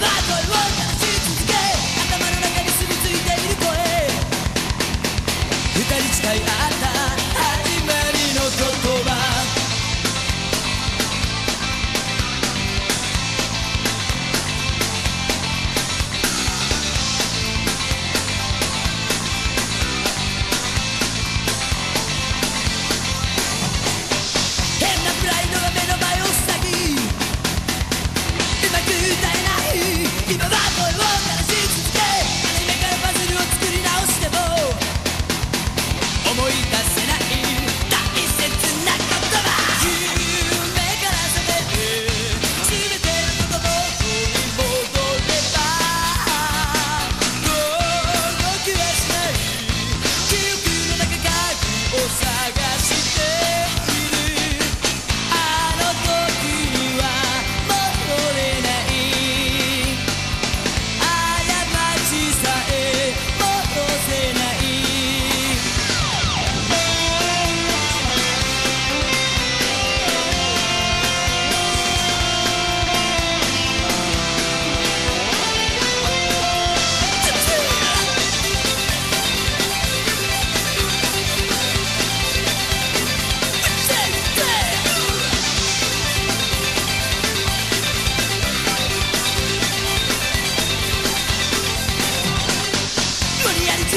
that's that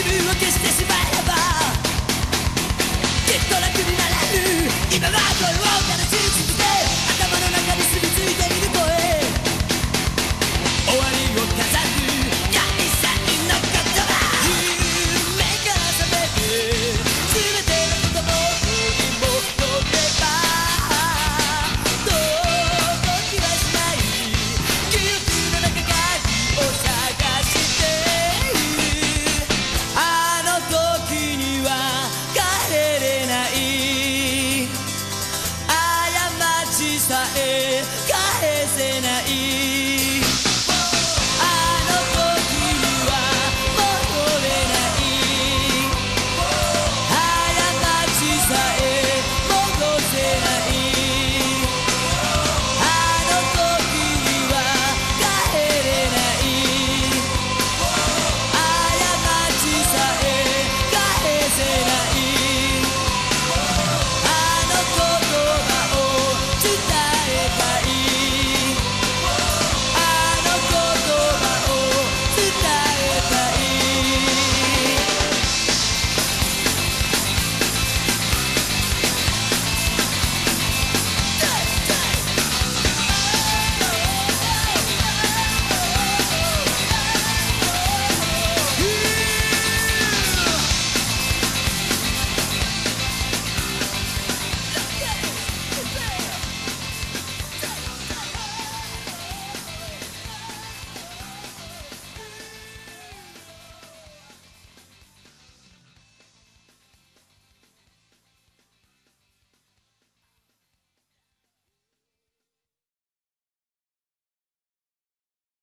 すぐ動きしてしまえば está